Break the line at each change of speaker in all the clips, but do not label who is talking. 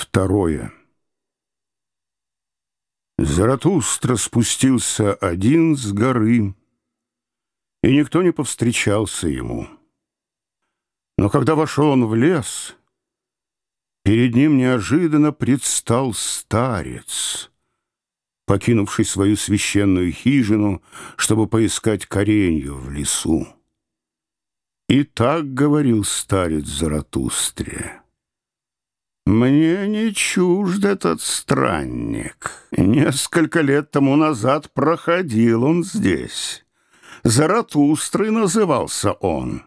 Второе. Заратустра спустился один с горы, и никто не повстречался ему. Но когда вошел он в лес, перед ним неожиданно предстал старец, покинувший свою священную хижину, чтобы поискать коренью в лесу. И так говорил старец Заратустре. Мне не чужд этот странник. Несколько лет тому назад проходил он здесь. Заратустрой назывался он.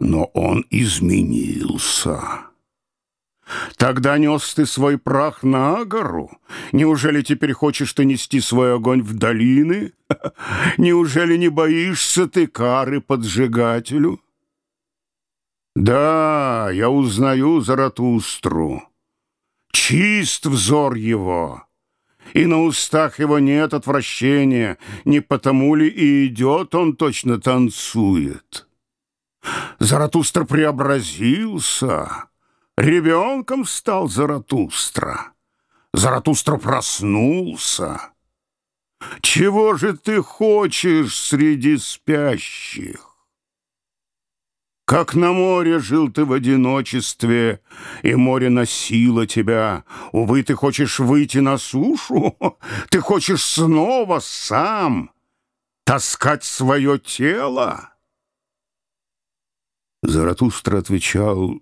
Но он изменился. Тогда нес ты свой прах на гору. Неужели теперь хочешь ты нести свой огонь в долины? Неужели не боишься ты кары поджигателю? Да, я узнаю Заратустру. Чист взор его, и на устах его нет отвращения, не потому ли и идет он точно танцует. Заратустра преобразился, ребенком стал Заратустра. Заратустра проснулся. Чего же ты хочешь среди спящих? Как на море жил ты в одиночестве, и море носило тебя. Увы, ты хочешь выйти на сушу? Ты хочешь снова сам таскать свое тело? Заратустра отвечал,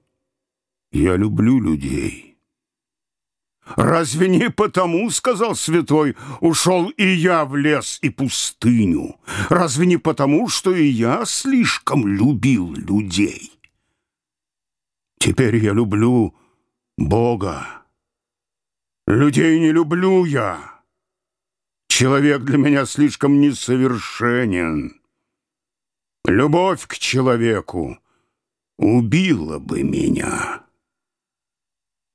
«Я люблю людей». «Разве не потому, — сказал святой, — ушел и я в лес и пустыню? Разве не потому, что и я слишком любил людей? Теперь я люблю Бога. Людей не люблю я. Человек для меня слишком несовершенен. Любовь к человеку убила бы меня».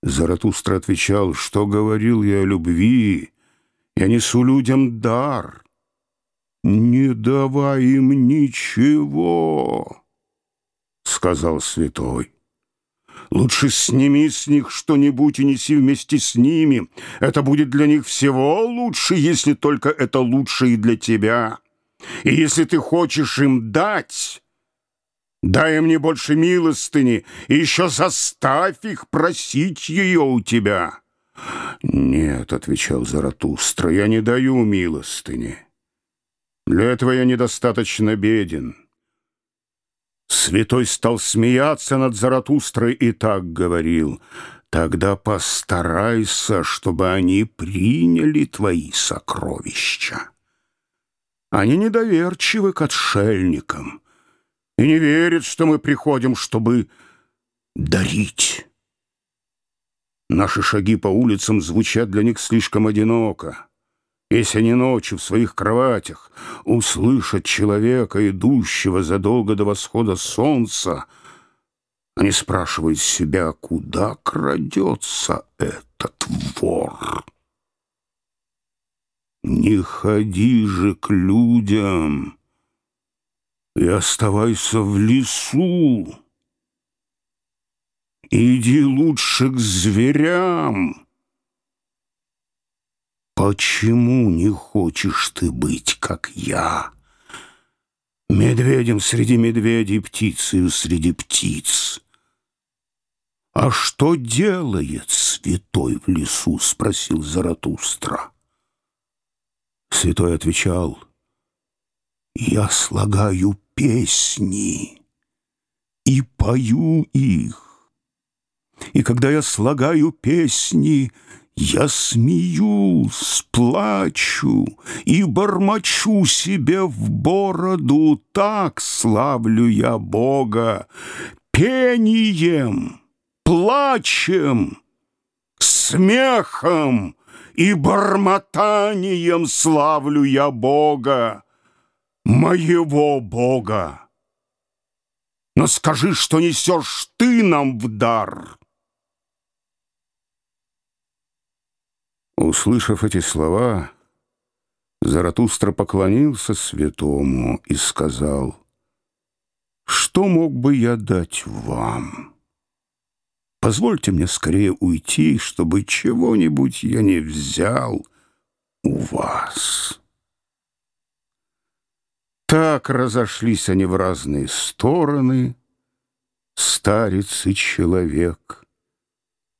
Заратустра отвечал, что говорил я о любви, я несу людям дар. Не давай им ничего, сказал святой. Лучше сними с них что-нибудь и неси вместе с ними. Это будет для них всего лучше, если только это лучше и для тебя. И если ты хочешь им дать, Дай мне больше милостыни, и еще заставь их просить ее у тебя. Нет, — отвечал Заратустра, — я не даю милостыни. Для этого я недостаточно беден. Святой стал смеяться над Заратустрой и так говорил, «Тогда постарайся, чтобы они приняли твои сокровища». Они недоверчивы к отшельникам, и не верит, что мы приходим, чтобы дарить. Наши шаги по улицам звучат для них слишком одиноко. Если они ночью в своих кроватях услышат человека, идущего задолго до восхода солнца, они спрашивают себя, куда крадется этот вор. Не ходи же к людям, и оставайся в лесу. Иди лучше к зверям. Почему не хочешь ты быть, как я? Медведем среди медведей, птицею среди птиц. «А что делает святой в лесу?» — спросил Заратустра. Святой отвечал — я слагаю песни и пою их. И когда я слагаю песни, я смеюсь, плачу и бормочу себе в бороду, так славлю я Бога пением, плачем, смехом и бормотанием славлю я Бога моего Бога. Но скажи, что несешь ты нам в дар. Услышав эти слова, Заратустра поклонился святому и сказал, «Что мог бы я дать вам?» Позвольте мне скорее уйти, чтобы чего-нибудь я не взял у вас. Так разошлись они в разные стороны, старец и человек,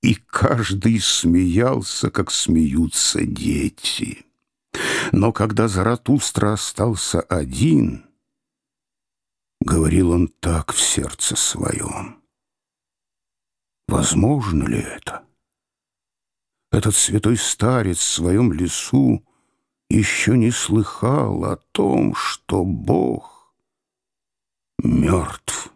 и каждый смеялся, как смеются дети. Но когда Заратустра остался один, говорил он так в сердце своем. Возможно ли это? Этот святой старец в своем лесу еще не слыхал о том, что Бог мертв.